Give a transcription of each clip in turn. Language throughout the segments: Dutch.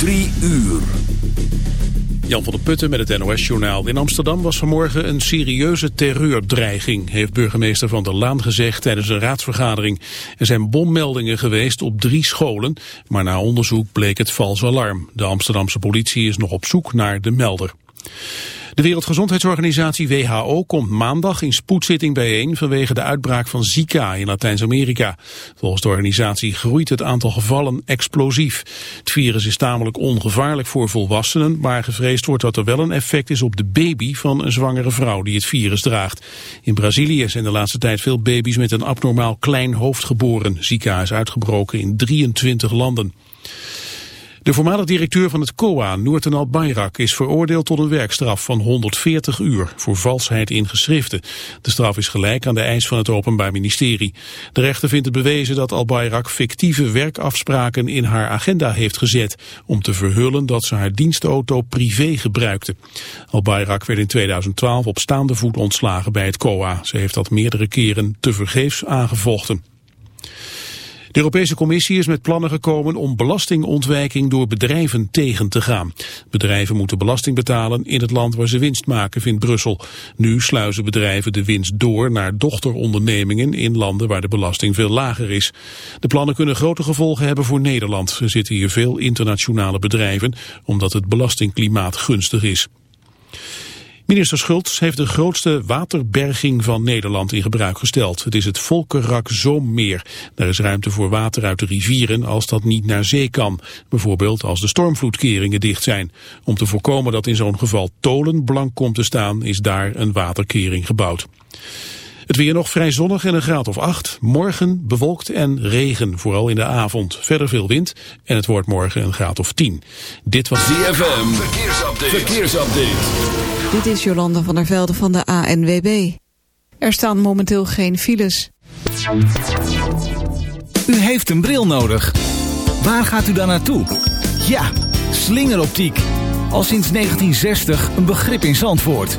Drie uur. Jan van der Putten met het NOS-journaal. In Amsterdam was vanmorgen een serieuze terreurdreiging, heeft burgemeester Van der Laan gezegd tijdens een raadsvergadering. Er zijn bommeldingen geweest op drie scholen, maar na onderzoek bleek het vals alarm. De Amsterdamse politie is nog op zoek naar de melder. De Wereldgezondheidsorganisatie WHO komt maandag in spoedzitting bijeen vanwege de uitbraak van Zika in Latijns-Amerika. Volgens de organisatie groeit het aantal gevallen explosief. Het virus is tamelijk ongevaarlijk voor volwassenen, maar gevreesd wordt dat er wel een effect is op de baby van een zwangere vrouw die het virus draagt. In Brazilië zijn de laatste tijd veel baby's met een abnormaal klein hoofd geboren. Zika is uitgebroken in 23 landen. De voormalig directeur van het COA, Noorten Al-Bayrak, is veroordeeld tot een werkstraf van 140 uur voor valsheid in geschriften. De straf is gelijk aan de eis van het Openbaar Ministerie. De rechter vindt het bewezen dat Al-Bayrak fictieve werkafspraken in haar agenda heeft gezet om te verhullen dat ze haar dienstauto privé gebruikte. Al-Bayrak werd in 2012 op staande voet ontslagen bij het COA. Ze heeft dat meerdere keren tevergeefs aangevochten. De Europese Commissie is met plannen gekomen om belastingontwijking door bedrijven tegen te gaan. Bedrijven moeten belasting betalen in het land waar ze winst maken, vindt Brussel. Nu sluizen bedrijven de winst door naar dochterondernemingen in landen waar de belasting veel lager is. De plannen kunnen grote gevolgen hebben voor Nederland. Er zitten hier veel internationale bedrijven, omdat het belastingklimaat gunstig is. Minister Schultz heeft de grootste waterberging van Nederland in gebruik gesteld. Het is het Volkerak Zoommeer. Daar is ruimte voor water uit de rivieren als dat niet naar zee kan. Bijvoorbeeld als de stormvloedkeringen dicht zijn. Om te voorkomen dat in zo'n geval Tolen blank komt te staan is daar een waterkering gebouwd. Het weer nog vrij zonnig en een graad of 8. Morgen bewolkt en regen, vooral in de avond. Verder veel wind en het wordt morgen een graad of 10. Dit was ZFM. Verkeersupdate. Verkeersupdate. Dit is Jolanda van der Velde van de ANWB. Er staan momenteel geen files. U heeft een bril nodig. Waar gaat u dan naartoe? Ja, slingeroptiek. Al sinds 1960 een begrip in Zandvoort.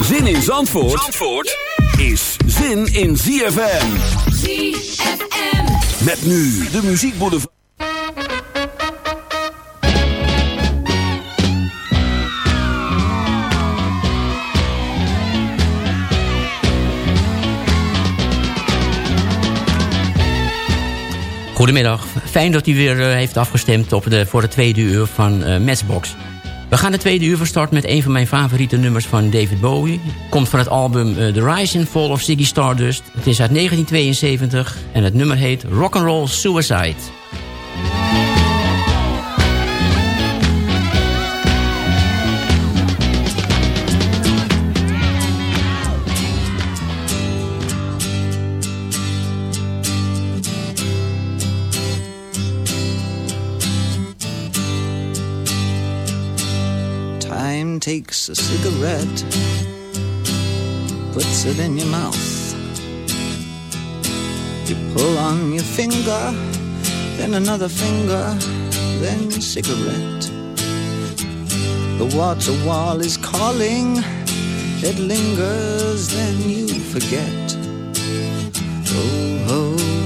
Zin in Zandvoort, Zandvoort is zin in ZFM. ZFM. Met nu de muziekboulevard. Goedemiddag. Fijn dat u weer uh, heeft afgestemd op de, voor de tweede uur van uh, Matchbox. We gaan de tweede uur van start met een van mijn favoriete nummers van David Bowie. Komt van het album uh, The Rise and Fall of Ziggy Stardust. Het is uit 1972 en het nummer heet Rock'n'Roll Suicide. Takes a cigarette, puts it in your mouth. You pull on your finger, then another finger, then cigarette. The water wall is calling, it lingers, then you forget. Oh, ho,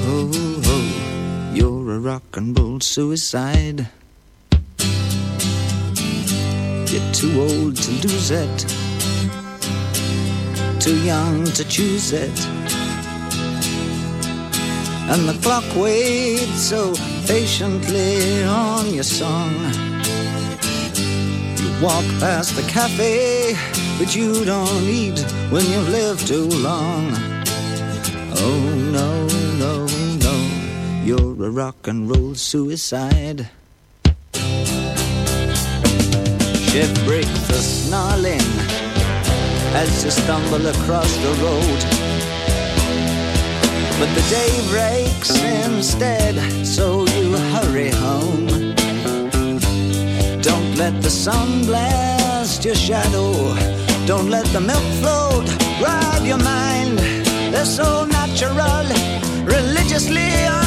ho, ho, you're a rock and roll suicide. You're too old to lose it, too young to choose it. And the clock waits so patiently on your song. You walk past the cafe, but you don't eat when you've lived too long. Oh no, no, no, you're a rock and roll suicide. Shift breaks a snarling as you stumble across the road. But the day breaks instead, so you hurry home. Don't let the sun blast your shadow. Don't let the milk float rob your mind. They're so natural, religiously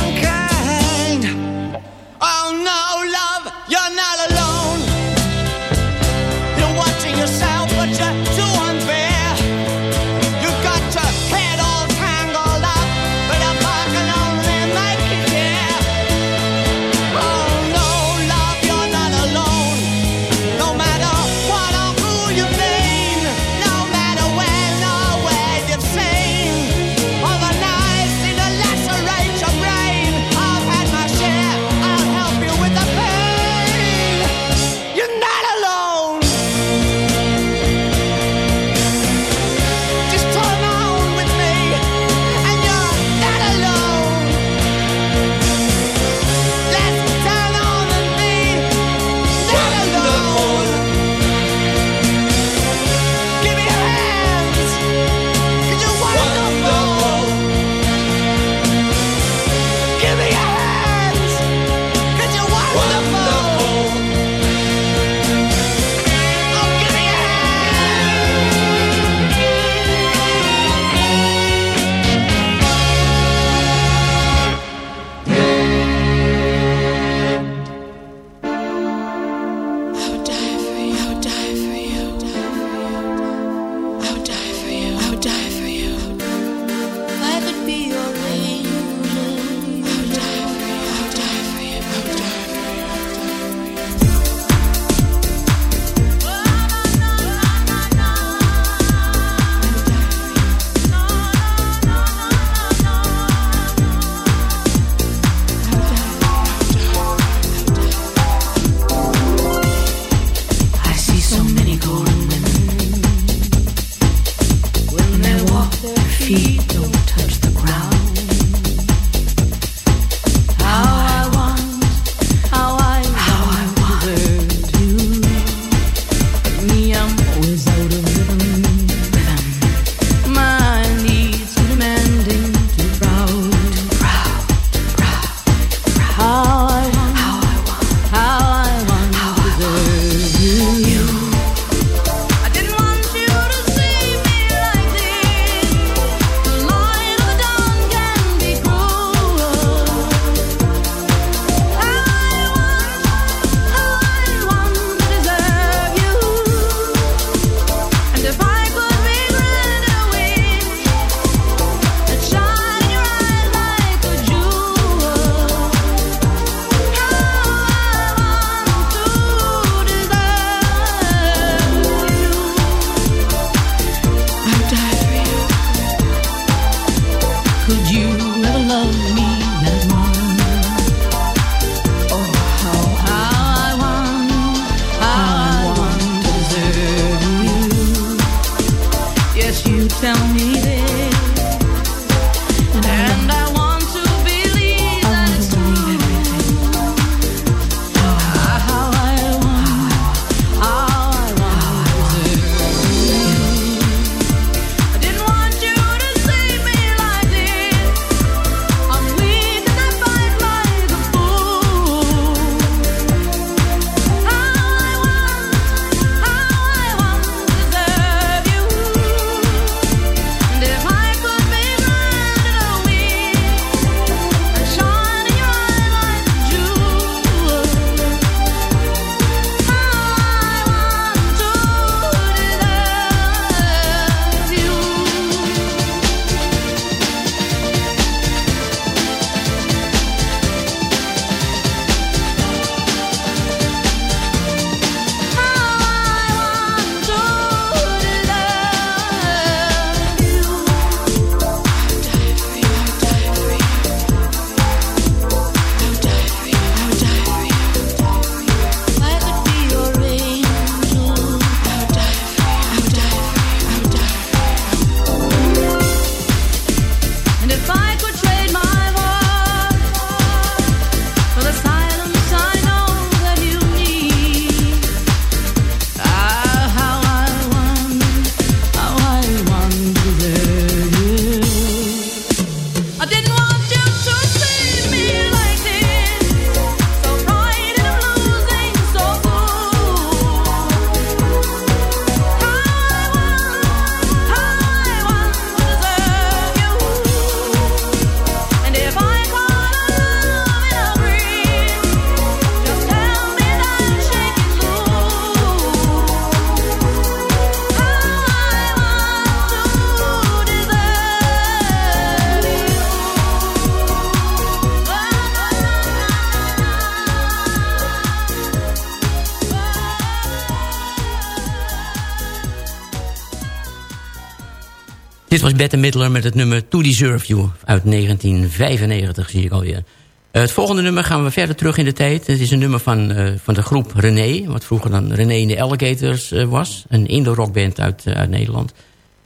Bette Midler met het nummer To Deserve You uit 1995, zie ik alweer. Uh, het volgende nummer gaan we verder terug in de tijd. Het is een nummer van, uh, van de groep René, wat vroeger dan René in de Alligators uh, was. Een indie-rockband uit, uit Nederland.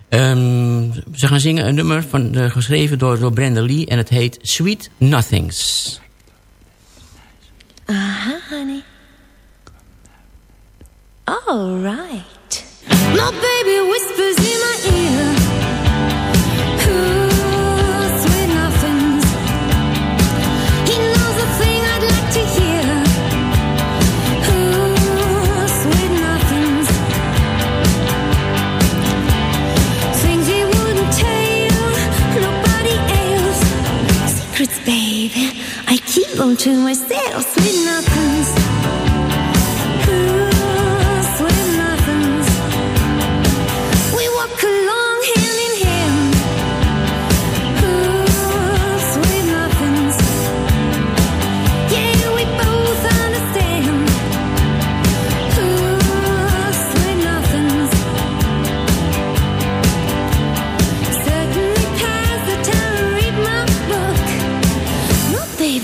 Um, ze gaan zingen een nummer van, geschreven door, door Brenda Lee en het heet Sweet Nothings. Aha, honey. All right. My baby whispers in my ear. Don't you waste it or sweet nothing's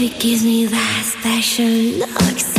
nothings. gives me that special look.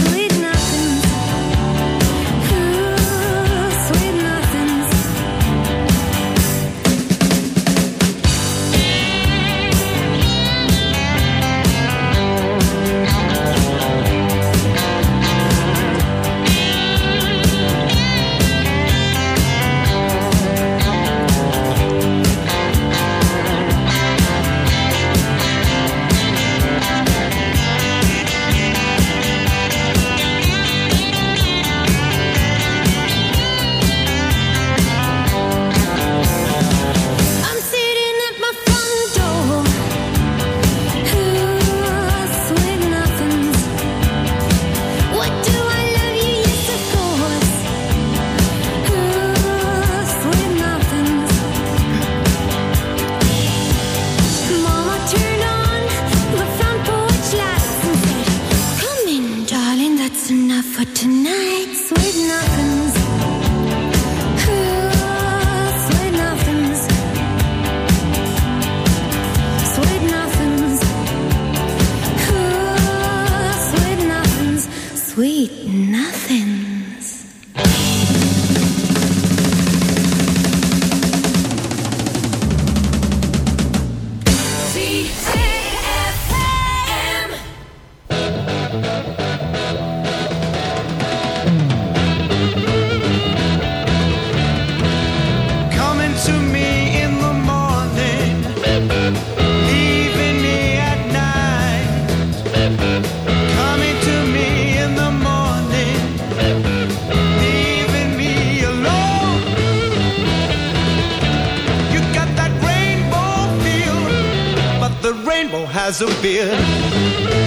Has.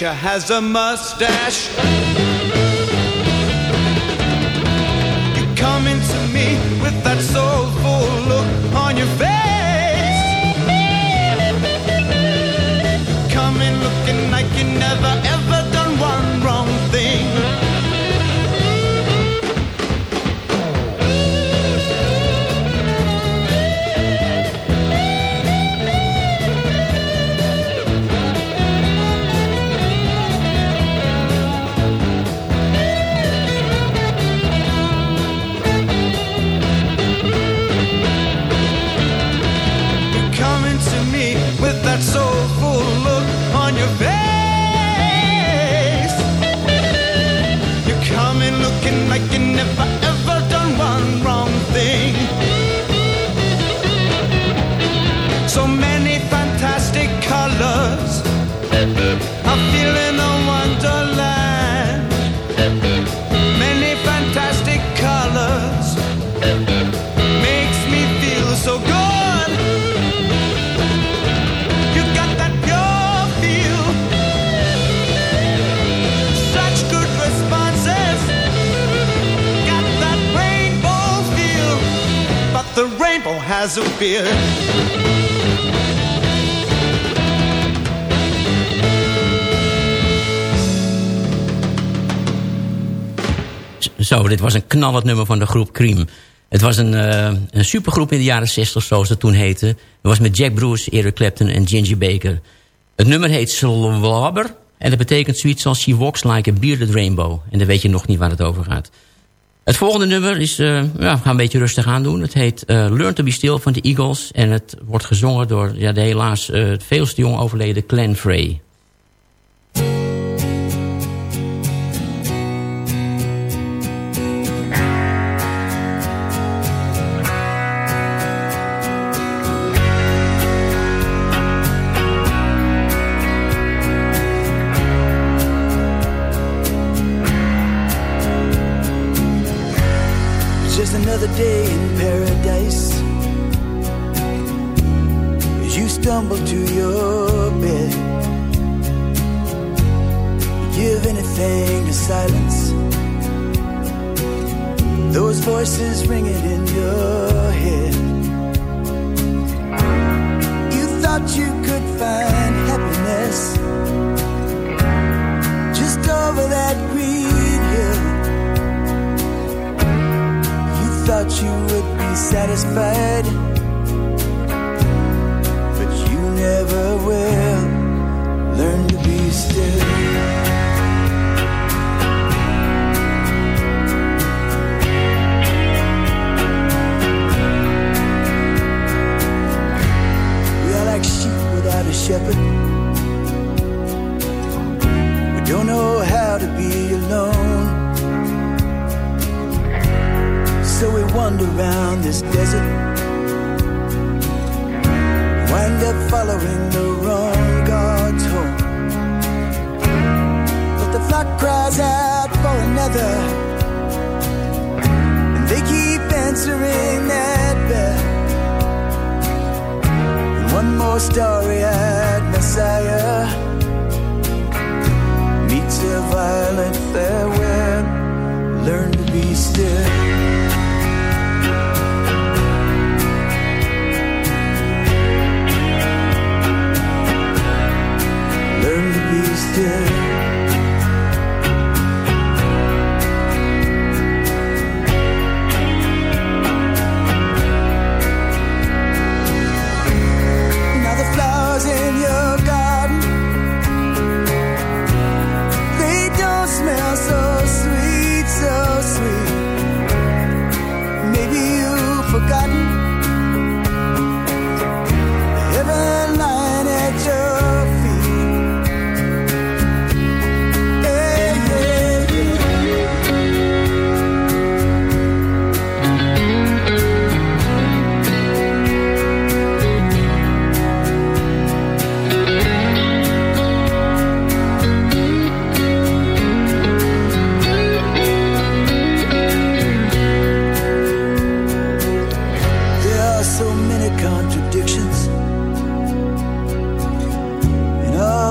Picture has a mustache. You come into me with that soulful look on your face. Zo, dit was een knallend nummer van de groep Cream. Het was een, uh, een supergroep in de jaren 60, zoals het toen heette. Het was met Jack Bruce, Eric Clapton en Ginger Baker. Het nummer heet Slobber. En dat betekent zoiets als She Walks Like a Bearded Rainbow. En dan weet je nog niet waar het over gaat. Het volgende nummer is, uh, ja, we gaan een beetje rustig aan doen. Het heet uh, Learn to be Still van de Eagles. En het wordt gezongen door ja, de helaas uh, veel te jong overleden Glenn Frey. stumble to your bed. Give anything to silence those voices ringing in your head. You thought you could find happiness just over that green hill. You thought you would be satisfied never will learn to be still.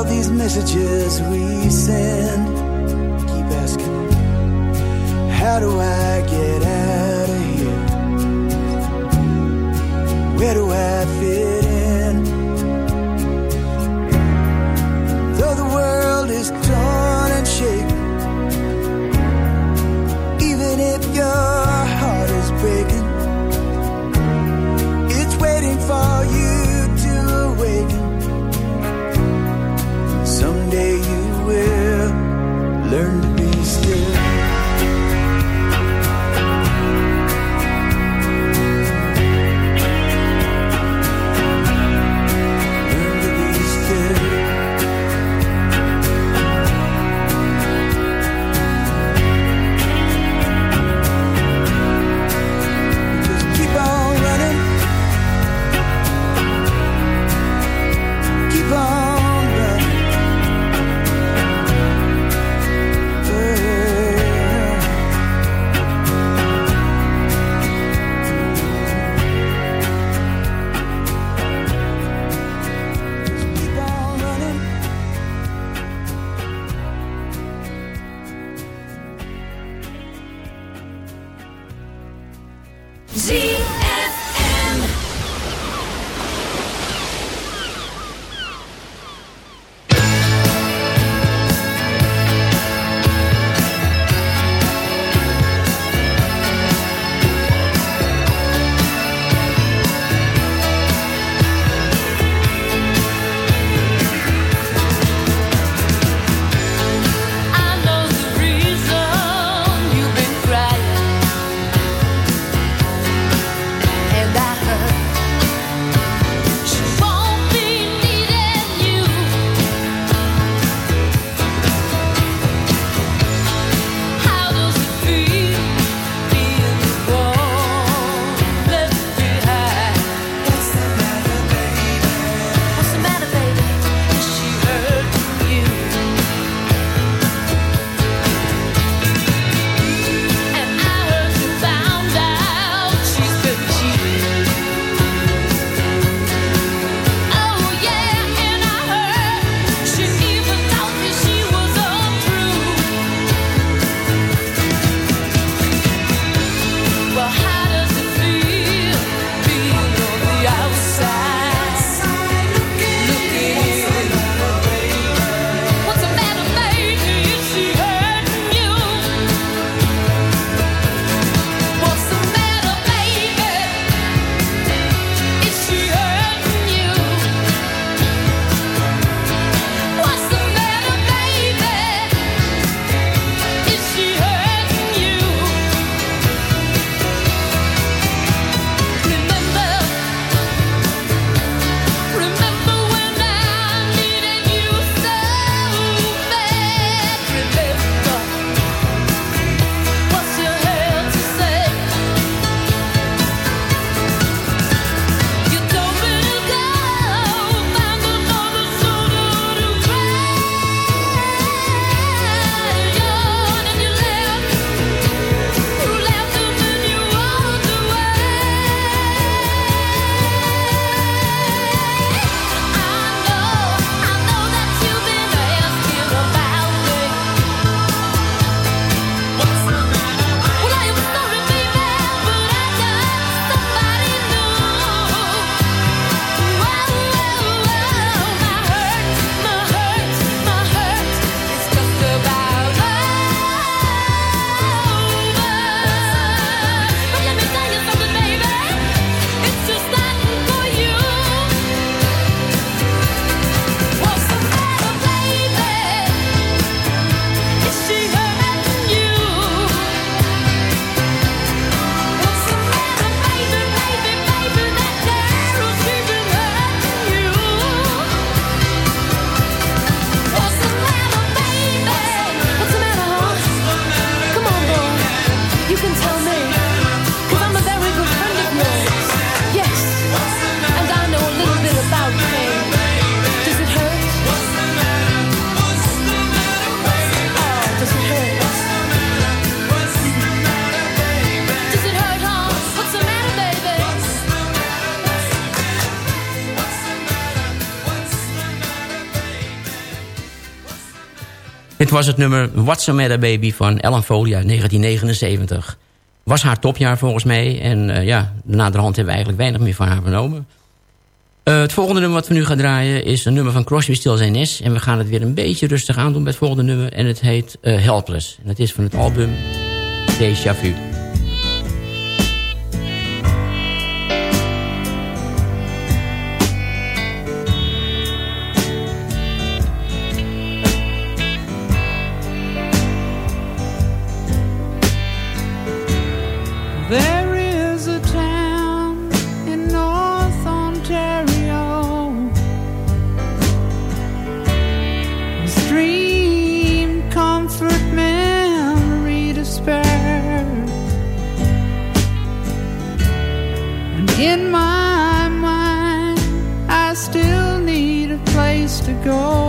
these messages we send keep asking, How do I get out of here? Where do I fit in? Though the world is torn. Dit was het nummer What's the Matter Baby van Ellen Foley uit 1979. Was haar topjaar volgens mij. En uh, ja, naderhand hebben we eigenlijk weinig meer van haar vernomen. Uh, het volgende nummer wat we nu gaan draaien is een nummer van Crosby, Stills Nash. En we gaan het weer een beetje rustig aandoen bij het volgende nummer. En het heet uh, Helpless. En het is van het album Deja Vu. go.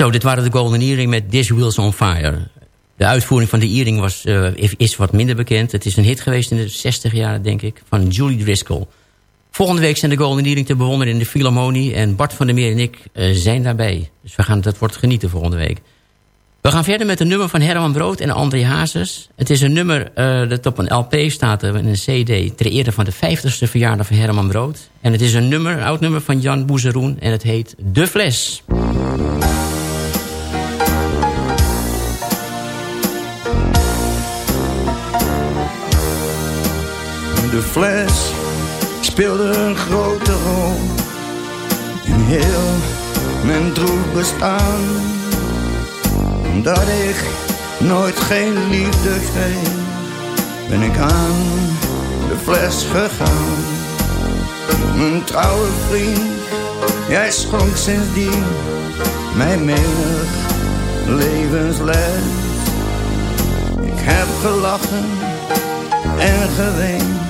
Zo, dit waren de Golden Earring met This Wheels on Fire. De uitvoering van de Earring was, uh, is wat minder bekend. Het is een hit geweest in de 60 jaar, denk ik, van Julie Driscoll. Volgende week zijn de Golden Earring te bewonderen in de Philharmonie... en Bart van der Meer en ik uh, zijn daarbij. Dus we gaan, dat wordt genieten volgende week. We gaan verder met een nummer van Herman Brood en André Hazes. Het is een nummer uh, dat op een LP staat, in een cd... ter ere van de 50ste verjaardag van Herman Brood. En het is een nummer, een oud nummer van Jan Boezeroen... en het heet De Fles. De fles speelde een grote rol in heel mijn droef bestaan. Omdat ik nooit geen liefde kreeg, ben ik aan de fles gegaan. Mijn trouwe vriend, jij schonk sindsdien mij menig levensles. Ik heb gelachen en geweend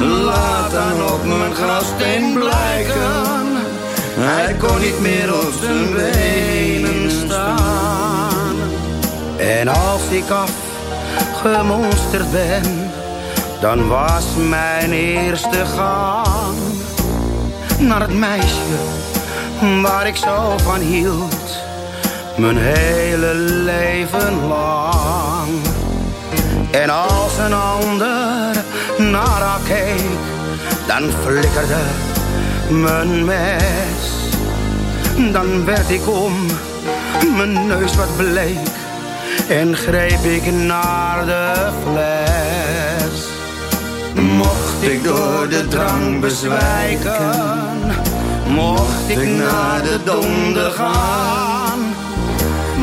Laat dan op mijn grafsteen blijken. Hij kon niet meer op zijn benen staan. En als ik afgemonsterd ben, dan was mijn eerste gang naar het meisje waar ik zo van hield, mijn hele leven lang. En als een ander naar haar keek, dan flikkerde mijn mes. Dan werd ik om, mijn neus wat bleek, en greep ik naar de fles. Mocht ik door de drang bezwijken, mocht ik naar de donder gaan.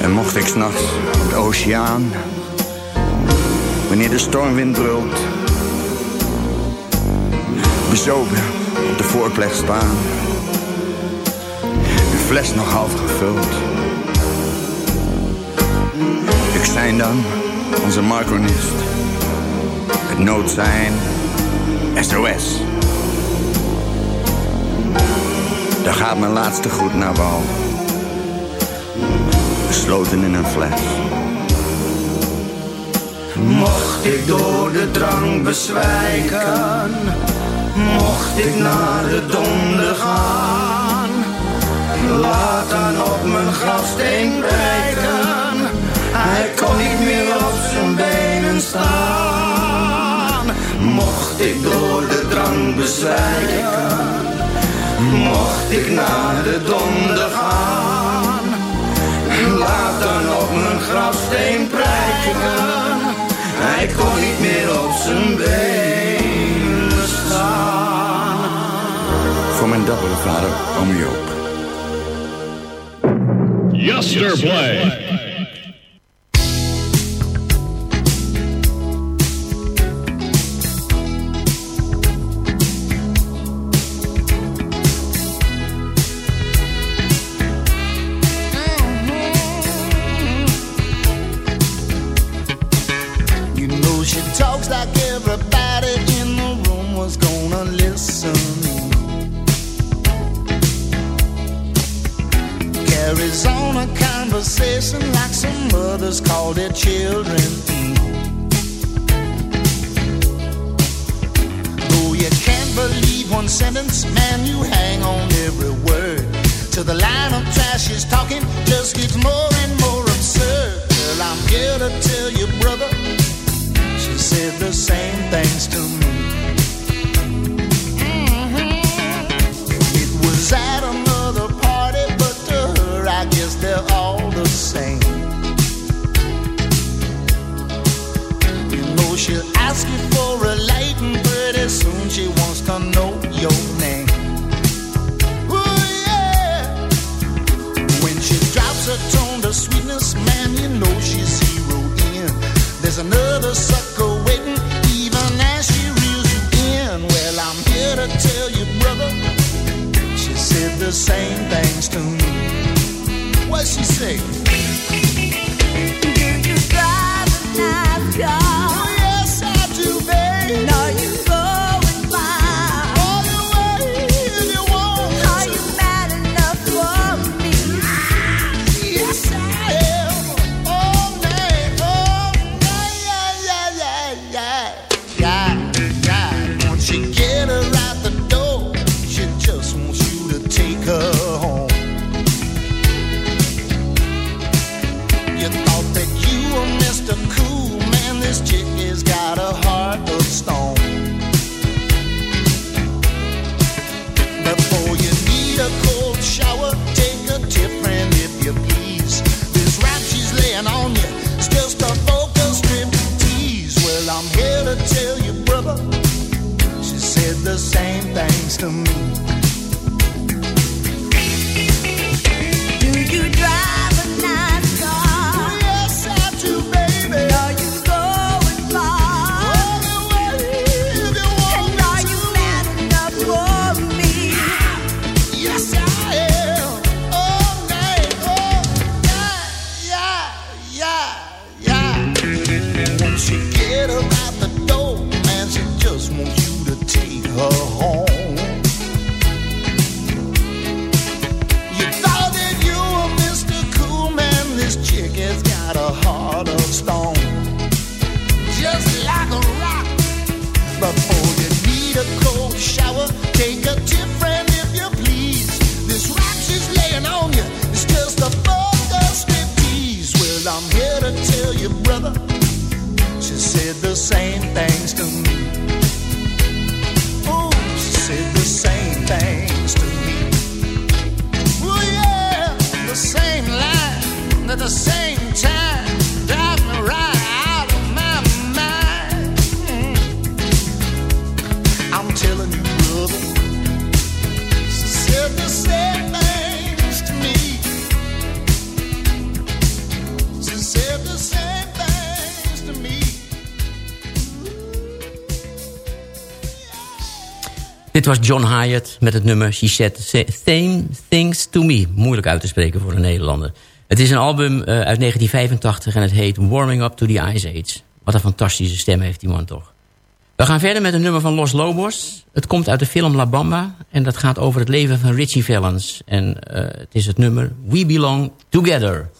En mocht ik s'nachts op de oceaan, wanneer de stormwind brult bezopen op de voorplecht staan. De fles nog half gevuld. Ik zijn dan onze macronist. Het nood zijn SOS. Daar gaat mijn laatste groet naar wal. Besloten in een fles. Mocht ik door de drang bezwijken Mocht ik naar de donder gaan, laat dan op mijn grafsteen breken. Hij kon niet meer op zijn benen staan. Mocht ik door de drang bezwijken, mocht ik naar de donder gaan. Laat dan op mijn grafsteen prijken. Hij kon niet meer op zijn benen Voor mijn dappere vader, oom Joop. Yesterplay. Dit was John Hyatt met het nummer She Said Same Things To Me. Moeilijk uit te spreken voor een Nederlander. Het is een album eh, uit 1985 en het heet Warming Up To The Ice Age. Wat een fantastische stem heeft die man toch. We gaan verder met een nummer van Los Lobos. Het komt uit de film La Bamba en dat gaat over het leven van Richie Valens. En eh, het is het nummer We Belong Together.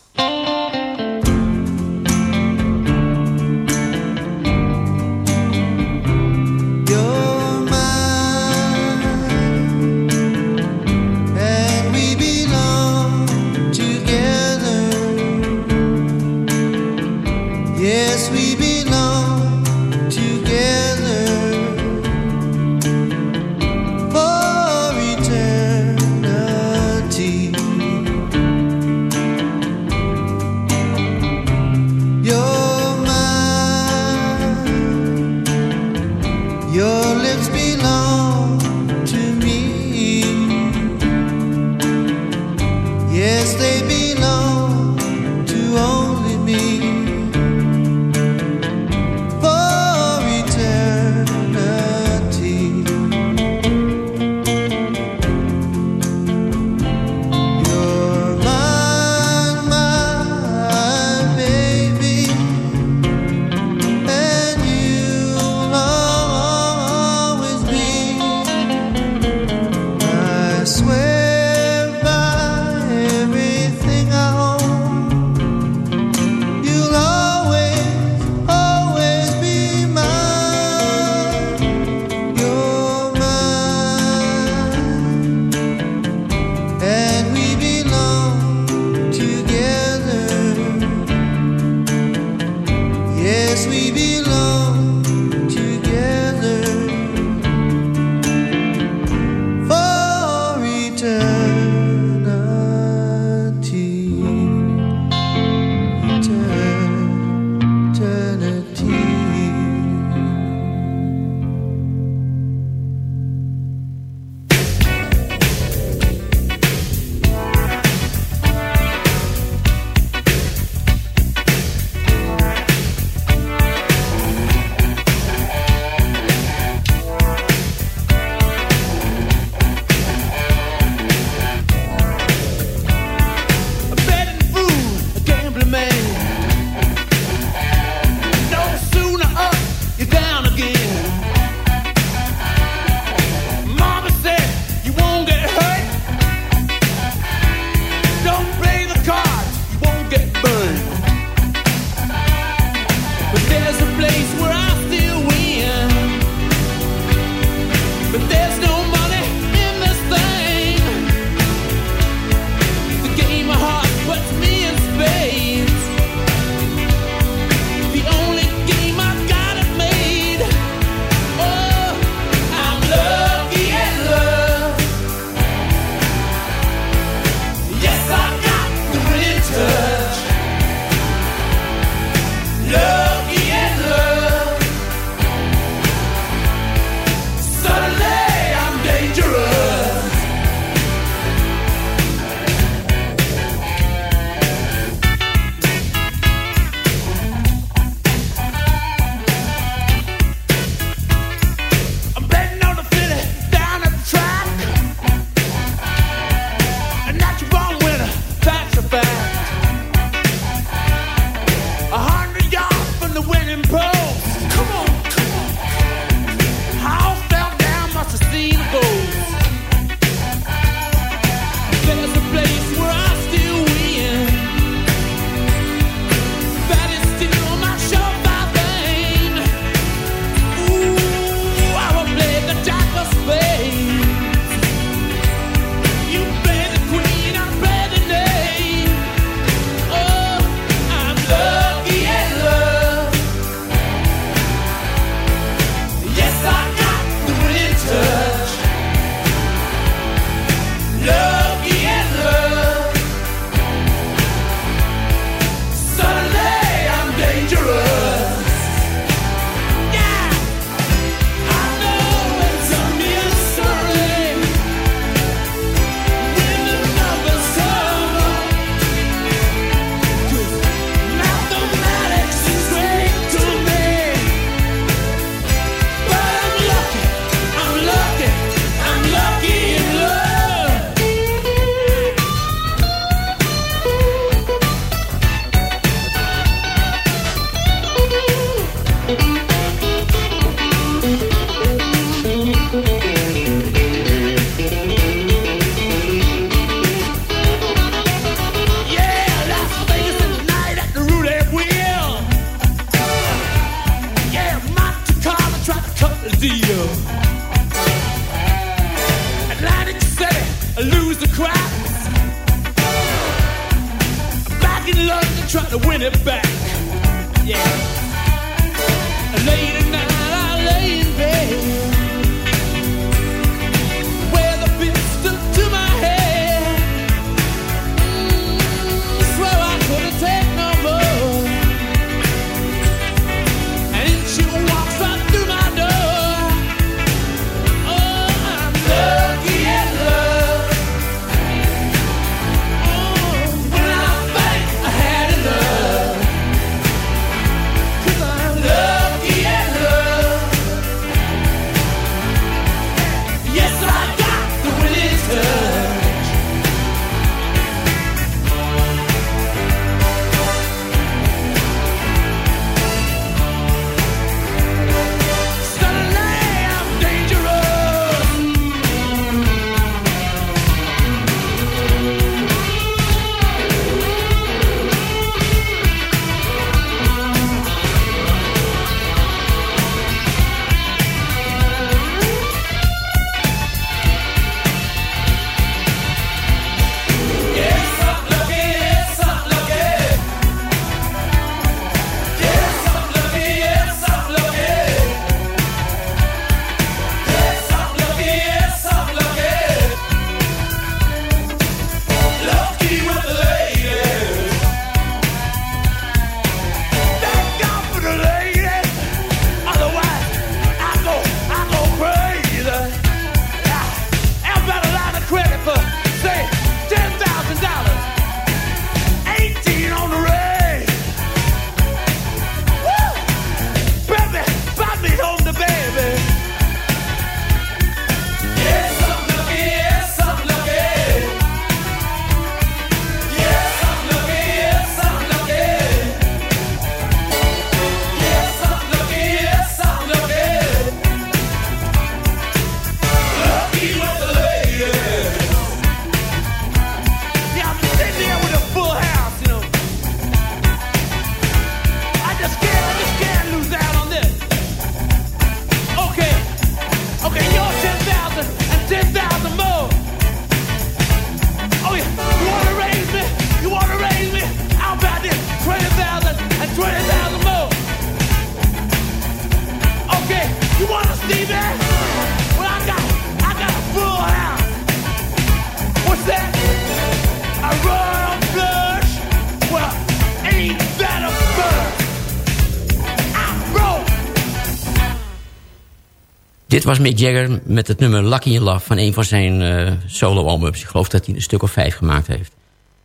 Was Mick Jagger met het nummer Lucky in Love... van een van zijn uh, solo-albums. Ik geloof dat hij een stuk of vijf gemaakt heeft.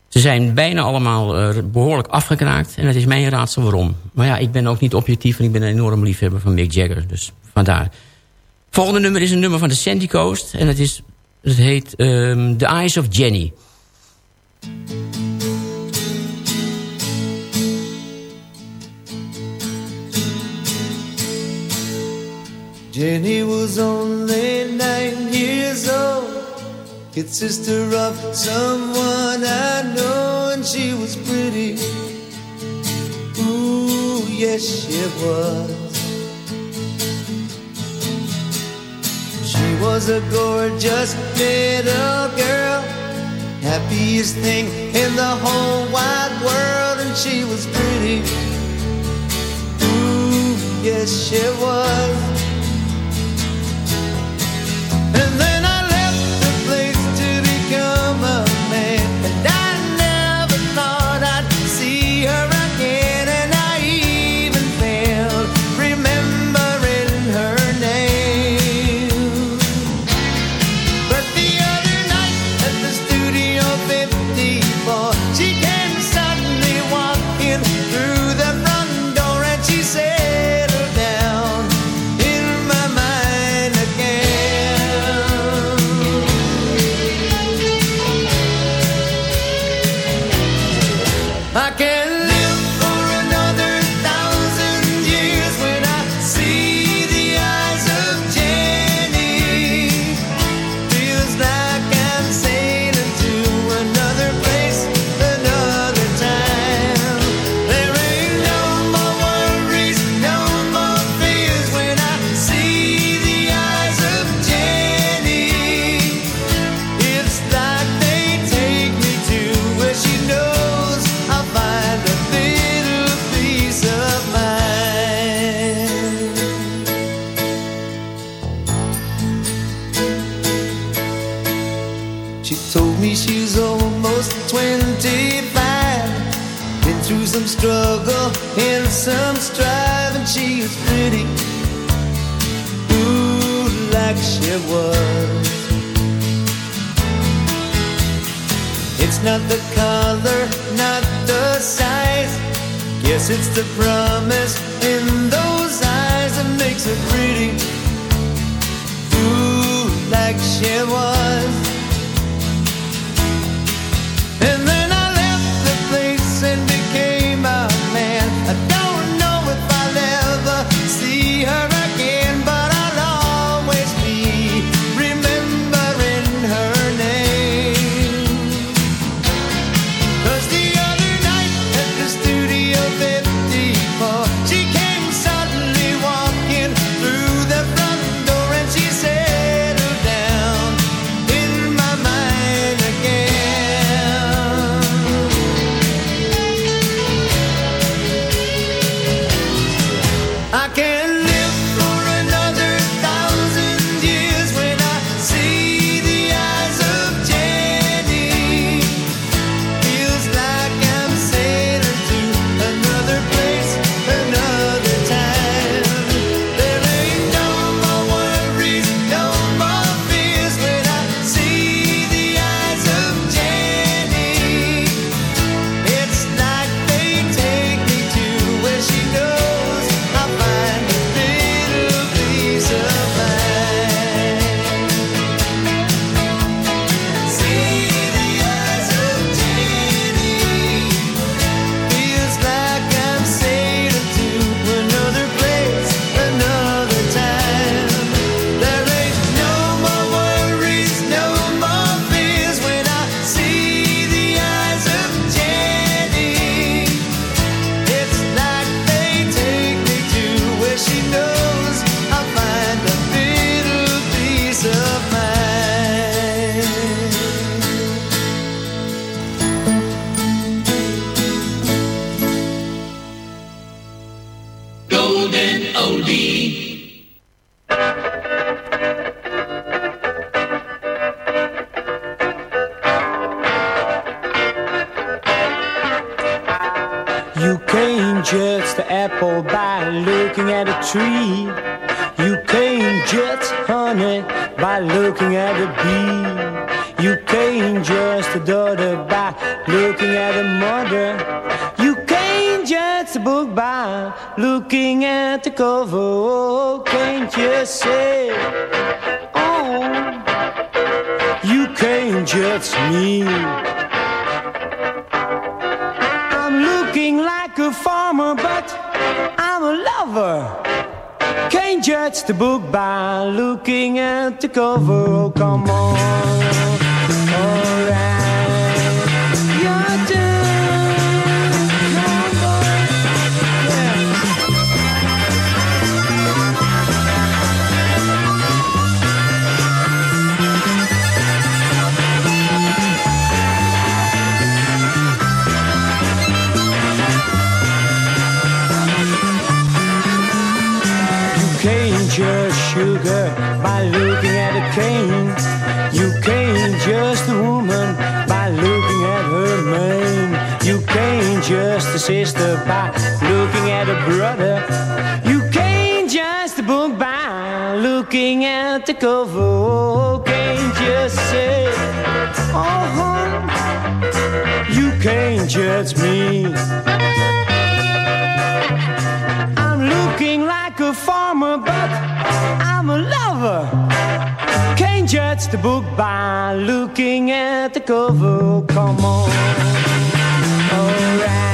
Ze zijn bijna allemaal uh, behoorlijk afgekraakt. En het is mijn raadsel waarom. Maar ja, ik ben ook niet objectief... en ik ben een enorm liefhebber van Mick Jagger. Dus vandaar. Volgende nummer is een nummer van de Sandy Coast. En het, is, het heet um, The Eyes of Jenny. Jenny was only nine years old, kid sister of someone I know, and she was pretty. Ooh, yes, she was. She was a gorgeous little girl, happiest thing in the whole wide world, and she was pretty. Ooh, yes, she was. was driving, she was pretty. Ooh, like she was. It's not the color, not the size. Guess it's the promise in those eyes that makes her pretty. Ooh, like she was. Cover. Oh, come on. You can't the book by looking at the cover. Can't just say, oh, you can't judge me. I'm looking like a farmer, but I'm a lover. Can't judge the book by looking at the cover. Come on. Alright.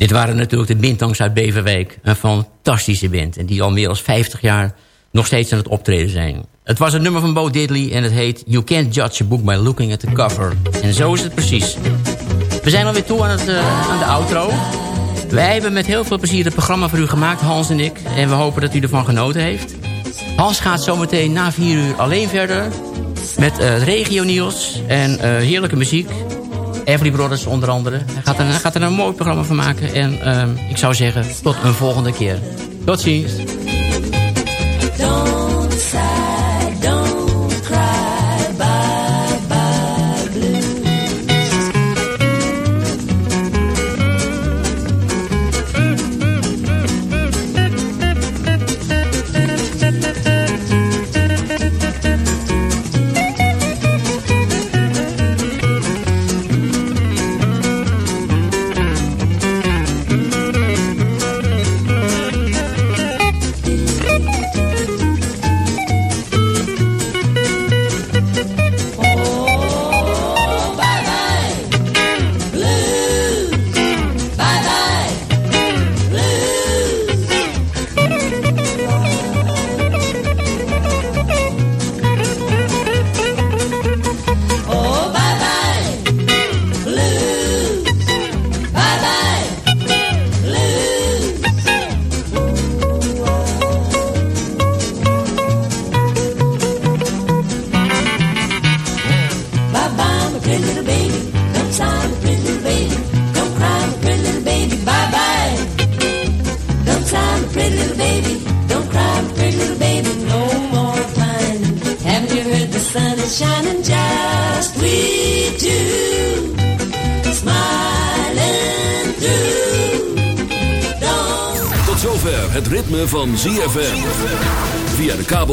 Dit waren natuurlijk de Bintangs uit Beverwijk. Een fantastische band. En die al meer dan 50 jaar nog steeds aan het optreden zijn. Het was een nummer van Bo Diddley en het heet... You can't judge a book by looking at the cover. En zo is het precies. We zijn alweer toe aan, het, eh, aan de outro. Wij hebben met heel veel plezier het programma voor u gemaakt, Hans en ik. En we hopen dat u ervan genoten heeft. Hans gaat zometeen na 4 uur alleen verder. Met het regio nieuws en eh, heerlijke muziek. Everly Brothers onder andere. Hij gaat er, hij gaat er een mooi programma van maken. En ehm, ik zou zeggen, tot een volgende keer. Tot ziens.